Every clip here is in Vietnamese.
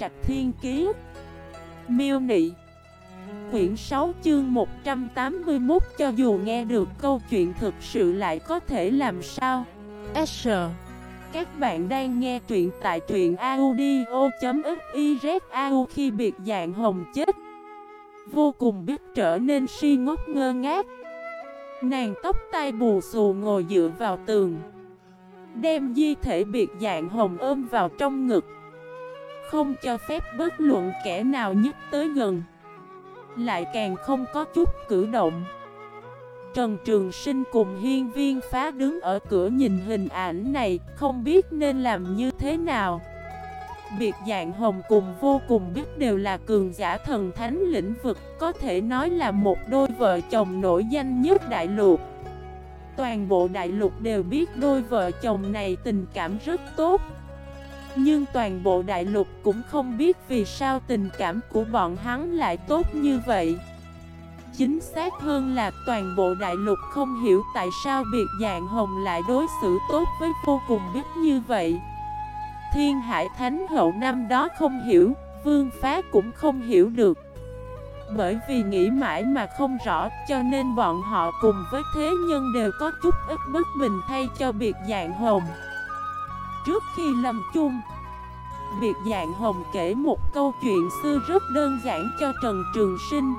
Trạch Thiên Kiế Miêu Nị. Quyển 6 chương 181 cho dù nghe được câu chuyện thực sự lại có thể làm sao? S. Các bạn đang nghe truyện tại truyện audio.xyzau khi biệt dạng hồng chết. Vô cùng biết trở nên si ngốc ngơ ngác. Nàng tóc tai bù xù ngồi dựa vào tường, Đem di thể biệt dạng hồng ôm vào trong ngực. Không cho phép bất luận kẻ nào nhất tới gần. Lại càng không có chút cử động. Trần Trường Sinh cùng hiên viên phá đứng ở cửa nhìn hình ảnh này, Không biết nên làm như thế nào. Biệt dạng hồng cùng vô cùng biết đều là cường giả thần thánh lĩnh vực, Có thể nói là một đôi vợ chồng nổi danh nhất đại lục. Toàn bộ đại lục đều biết đôi vợ chồng này tình cảm rất tốt. Nhưng toàn bộ đại lục cũng không biết vì sao tình cảm của bọn hắn lại tốt như vậy Chính xác hơn là toàn bộ đại lục không hiểu tại sao biệt dạng hồng lại đối xử tốt với vô cùng biết như vậy Thiên Hải Thánh Hậu năm đó không hiểu, Vương Phá cũng không hiểu được. Bởi vì nghĩ mãi mà không rõ cho nên bọn họ cùng với thế nhân đều có chút ít bất bình thay cho biệt dạng hồng. Trước khi lâm chung, biệt dạng hồng kể một câu chuyện xưa rất đơn giản cho Trần Trường Sinh.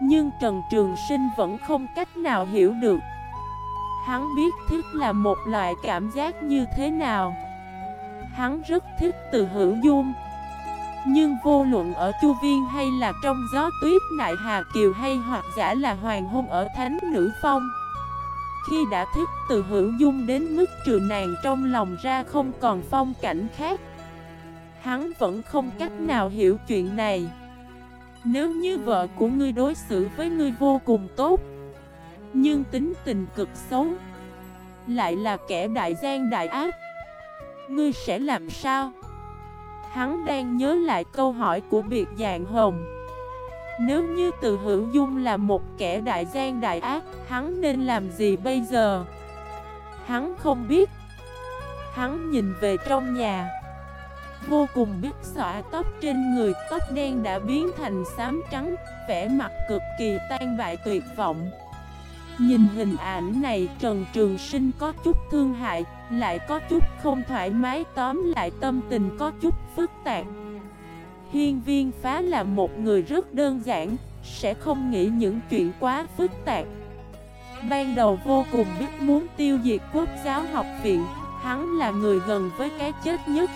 Nhưng Trần Trường Sinh vẫn không cách nào hiểu được. Hắn biết thích là một loại cảm giác như thế nào. Hắn rất thích từ hữu dung Nhưng vô luận ở chu viên hay là trong gió tuyết, nại hà kiều hay hoặc giả là hoàng hôn ở thánh nữ phong, Khi đã thích từ hữu dung đến mức trừ nàng trong lòng ra không còn phong cảnh khác Hắn vẫn không cách nào hiểu chuyện này Nếu như vợ của ngươi đối xử với ngươi vô cùng tốt, Nhưng tính tình cực xấu, Lại là kẻ đại gian đại ác, Ngươi sẽ làm sao? Hắn đang nhớ lại câu hỏi của biệt dạng hồng Nếu như từ hữu dung là một kẻ đại gian đại ác, Hắn nên làm gì bây giờ? Hắn không biết Hắn nhìn về trong nhà Vô cùng biết xõa, tóc trên người, Tóc đen đã biến thành xám trắng, Vẻ mặt cực kỳ tan bại tuyệt vọng. Nhìn hình ảnh này, Trần Trường Sinh có chút thương hại, Lại có chút không thoải mái, Tóm lại tâm tình có chút phức tạp. Hiên viên phá là một người rất đơn giản, Sẽ không nghĩ những chuyện quá phức tạp. Ban đầu vô cùng biết muốn tiêu diệt quốc giáo học viện, Hắn là người gần với cái chết nhất.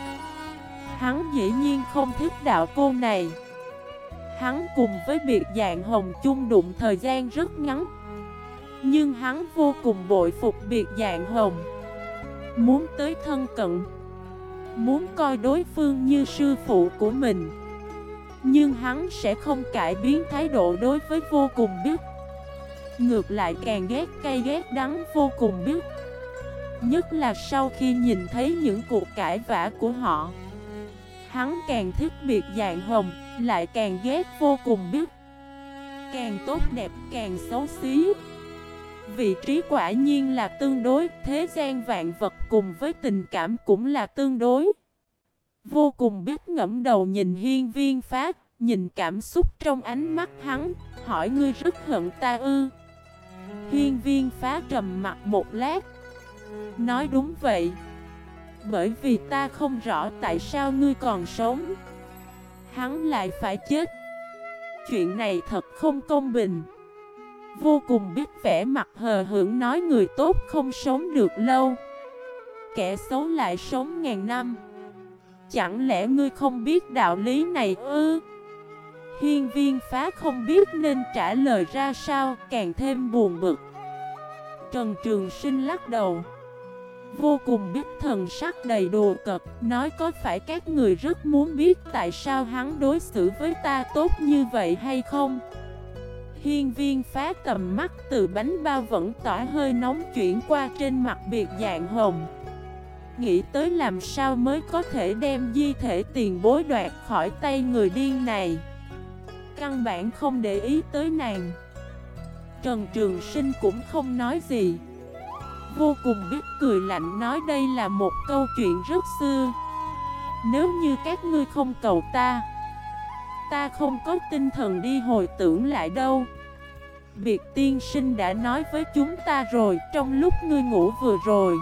Hắn dĩ nhiên không thích đạo cô này. Hắn cùng với biệt dạng hồng chung đụng thời gian rất ngắn. Nhưng hắn vô cùng bội phục biệt dạng hồng. Muốn tới thân cận. Muốn coi đối phương như sư phụ của mình. Nhưng hắn sẽ không cải biến thái độ đối với vô cùng biết. Ngược lại càng ghét cay ghét đắng vô cùng biết. Nhất là sau khi nhìn thấy những cuộc cãi vã của họ. Hắn càng thích biệt dạng hồng Lại càng ghét vô cùng biết Càng tốt đẹp càng xấu xí Vị trí quả nhiên là tương đối, thế gian vạn vật cùng với tình cảm cũng là tương đối. Vô cùng biết ngẫm đầu nhìn hiên viên phát, nhìn cảm xúc trong ánh mắt hắn, hỏi ngươi rất hận ta ư. Hiên viên phá trầm mặt một lát. Nói đúng vậy. Bởi vì ta không rõ tại sao ngươi còn sống. Hắn lại phải chết. Chuyện này thật không công bình. Vô cùng biết vẻ mặt hờ hưởng nói người tốt không sống được lâu Kẻ xấu lại sống ngàn năm Chẳng lẽ ngươi không biết đạo lý này ư? Hiên viên phá không biết nên trả lời ra sao, Càng thêm buồn bực Trần Trường Sinh lắc đầu Vô cùng biết thần sắc đầy đồ cật Nói có phải các người rất muốn biết Tại sao hắn đối xử với ta tốt như vậy hay không? Hiên viên phá tầm mắt từ bánh bao vẫn tỏa hơi nóng chuyển qua trên mặt biệt dạng hồng. Nghĩ tới làm sao mới có thể đem di thể tiền bối đoạt khỏi tay người điên này? Căn bản không để ý tới nàng. Trần Trường Sinh cũng không nói gì. Vô cùng biết cười lạnh nói đây là một câu chuyện rất xưa. Nếu như các ngươi không cầu ta Ta không có tinh thần đi hồi tưởng lại đâu. Việc tiên sinh đã nói với chúng ta rồi, Trong lúc ngươi ngủ vừa rồi.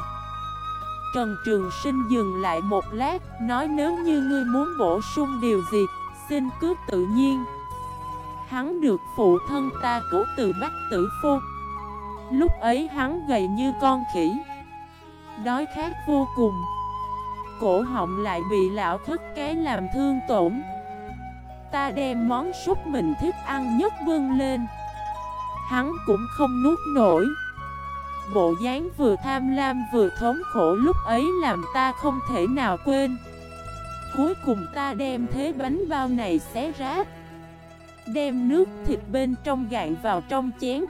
Trần Trường Sinh dừng lại một lát, Nói nếu như ngươi muốn bổ sung điều gì, Xin cứ tự nhiên. Hắn được phụ thân ta cứu từ Bách Tử Phu. Lúc ấy hắn gầy như con khỉ. Đói khát vô cùng. Cổ họng lại bị lão thất cái làm thương tổn. Ta đem món súp mình thích ăn nhất bưng lên. Hắn cũng không nuốt nổi. Bộ dáng vừa tham lam vừa thống khổ lúc ấy làm ta không thể nào quên. Cuối cùng ta đem thế bánh bao này xé rát Đem nước thịt bên trong gạn vào trong chén.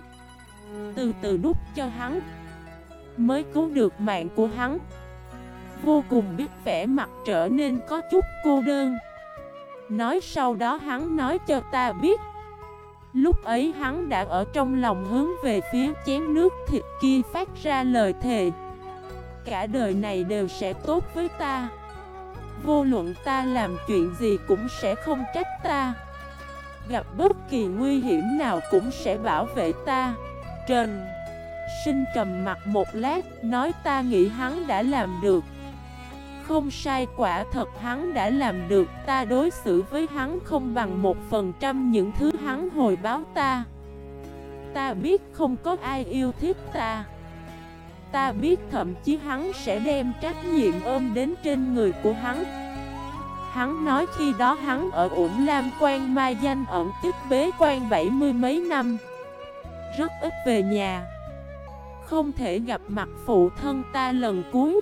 Từ từ đút cho hắn. Mới cứu được mạng của hắn. Vô cùng biết vẻ mặt trở nên có chút cô đơn. Nói sau đó hắn nói cho ta biết. Lúc ấy hắn đã ở trong lòng hướng về phía chén nước thịt kia phát ra lời thề. Cả đời này đều sẽ tốt với ta. Vô luận ta làm chuyện gì cũng sẽ không trách ta. Gặp bất kỳ nguy hiểm nào cũng sẽ bảo vệ ta. Trần. Sinh trầm mặt một lát, Nói ta nghĩ hắn đã làm được. Không sai, quả thật hắn đã làm được. Ta đối xử với hắn không bằng một phần trăm những thứ hắn hồi báo ta. Ta biết không có ai yêu thích ta. Ta biết thậm chí hắn sẽ đem trách nhiệm ôm đến trên người của hắn. Hắn nói khi đó hắn ở ủng Lam quan mai danh ẩn tức bế quan bảy mươi mấy năm. Rất ít về nhà. Không thể gặp mặt phụ thân ta lần cuối.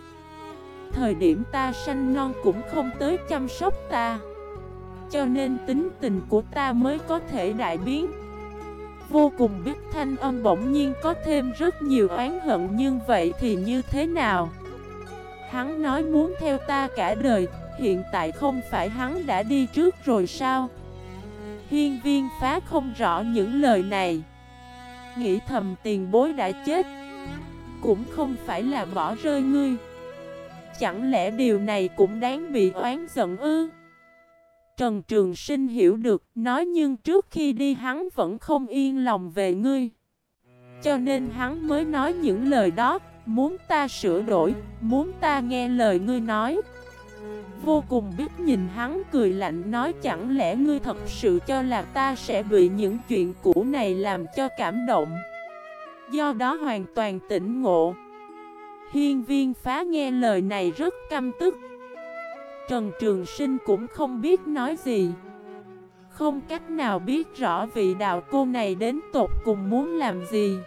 Thời điểm ta sanh non cũng không tới chăm sóc ta. Cho nên tính tình của ta mới có thể đại biến. Vô cùng biết thanh âm bỗng nhiên có thêm rất nhiều oán hận Nhưng vậy thì như thế nào? Hắn nói muốn theo ta cả đời, Hiện tại không phải hắn đã đi trước rồi sao? Hiên viên phá không rõ những lời này. Nghĩ thầm tiền bối đã chết. Cũng không phải là bỏ rơi ngươi. Chẳng lẽ điều này cũng đáng bị oán giận ư? Trần Trường Sinh hiểu được, Nói nhưng trước khi đi hắn vẫn không yên lòng về ngươi. Cho nên hắn mới nói những lời đó, Muốn ta sửa đổi, Muốn ta nghe lời ngươi nói. Vô cùng biết nhìn hắn cười lạnh nói chẳng lẽ ngươi thật sự cho là ta sẽ bị những chuyện cũ này làm cho cảm động? Do đó hoàn toàn tỉnh ngộ. Hiên viên phá nghe lời này rất căm tức. Trần Trường Sinh cũng không biết nói gì. Không cách nào biết rõ vị đạo cô này đến tột cùng muốn làm gì.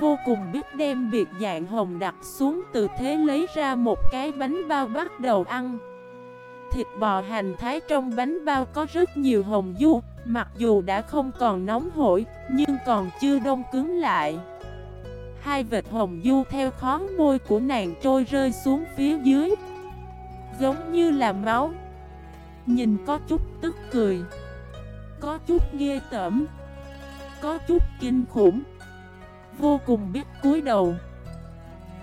Vô cùng biết đem biệt dạng hồng đặt xuống từ thế lấy ra một cái bánh bao bắt đầu ăn. Thịt bò hành thái trong bánh bao có rất nhiều hồng du, Mặc dù đã không còn nóng hổi, Nhưng còn chưa đông cứng lại. Hai vệt hồng du theo khó môi của nàng trôi rơi xuống phía dưới, Giống như là máu. Nhìn có chút tức cười, Có chút ghê tởm, Có chút kinh khủng. Vô cùng biết cúi đầu.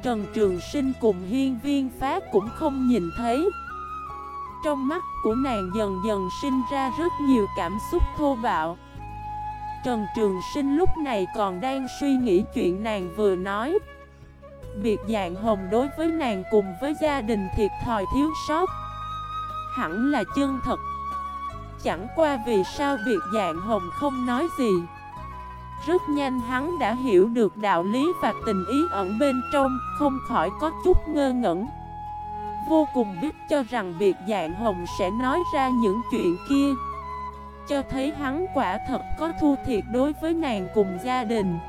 Trần Trường Sinh cùng hiên viên phá cũng không nhìn thấy. Trong mắt của nàng dần dần sinh ra rất nhiều cảm xúc thô bạo. Trần Trường Sinh lúc này còn đang suy nghĩ chuyện nàng vừa nói. Việc dạng hồng đối với nàng cùng với gia đình thiệt thòi thiếu sót. Hẳn là chân thật. Chẳng qua vì sao việc dạng hồng không nói gì. Rất nhanh hắn đã hiểu được đạo lý và tình ý ẩn bên trong, Không khỏi có chút ngơ ngẩn. Vô cùng biết cho rằng việc dạng hồng sẽ nói ra những chuyện kia. Cho thấy hắn quả thật có thu thiệt đối với nàng cùng gia đình.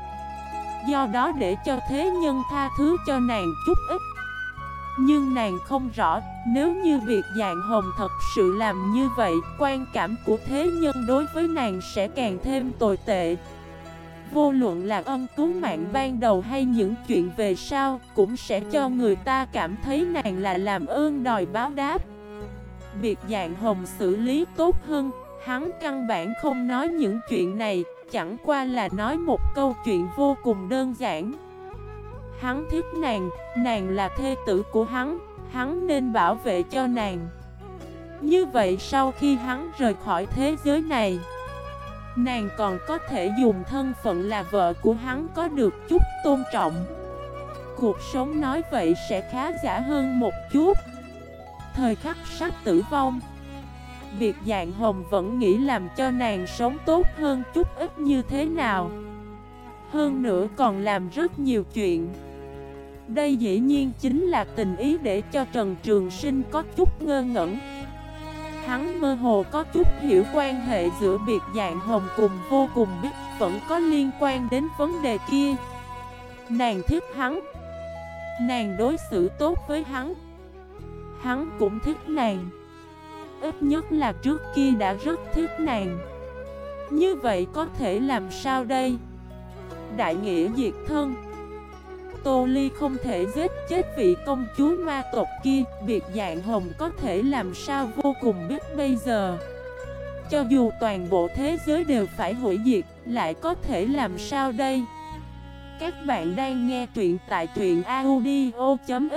Do đó để cho thế nhân tha thứ cho nàng chút ít. Nhưng nàng không rõ, Nếu như việc dạng hồng thật sự làm như vậy, Quan cảm của thế nhân đối với nàng sẽ càng thêm tồi tệ. Vô luận là ân cứu mạng ban đầu hay những chuyện về sau Cũng sẽ cho người ta cảm thấy nàng là làm ơn đòi báo đáp. Việc dạng hồng xử lý tốt hơn Hắn căn bản không nói những chuyện này Chẳng qua là nói một câu chuyện vô cùng đơn giản. Hắn thích nàng, nàng là thê tử của hắn Hắn nên bảo vệ cho nàng. Như vậy sau khi hắn rời khỏi thế giới này Nàng còn có thể dùng thân phận là vợ của hắn có được chút tôn trọng. Cuộc sống nói vậy sẽ khá giả hơn một chút. Thời khắc sắp tử vong, Việc dạng hồng vẫn nghĩ làm cho nàng sống tốt hơn chút ít như thế nào. Hơn nữa còn làm rất nhiều chuyện. Đây dĩ nhiên chính là tình ý để cho Trần Trường Sinh có chút ngơ ngẩn. Hắn mơ hồ có chút hiểu quan hệ giữa biệt dạng hồng cùng vô cùng biết vẫn có liên quan đến vấn đề kia. Nàng thích hắn. Nàng đối xử tốt với hắn. Hắn cũng thích nàng. Ít nhất là trước kia đã rất thích nàng. Như vậy có thể làm sao đây? Đại nghĩa diệt thân. Tô Ly không thể giết chết vị công chúa ma tộc kia. Biệt dạng hồng có thể làm sao vô cùng biết bây giờ. Cho dù toàn bộ thế giới đều phải hủy diệt, Lại có thể làm sao đây? Các bạn đang nghe truyện tại truyện audio.fif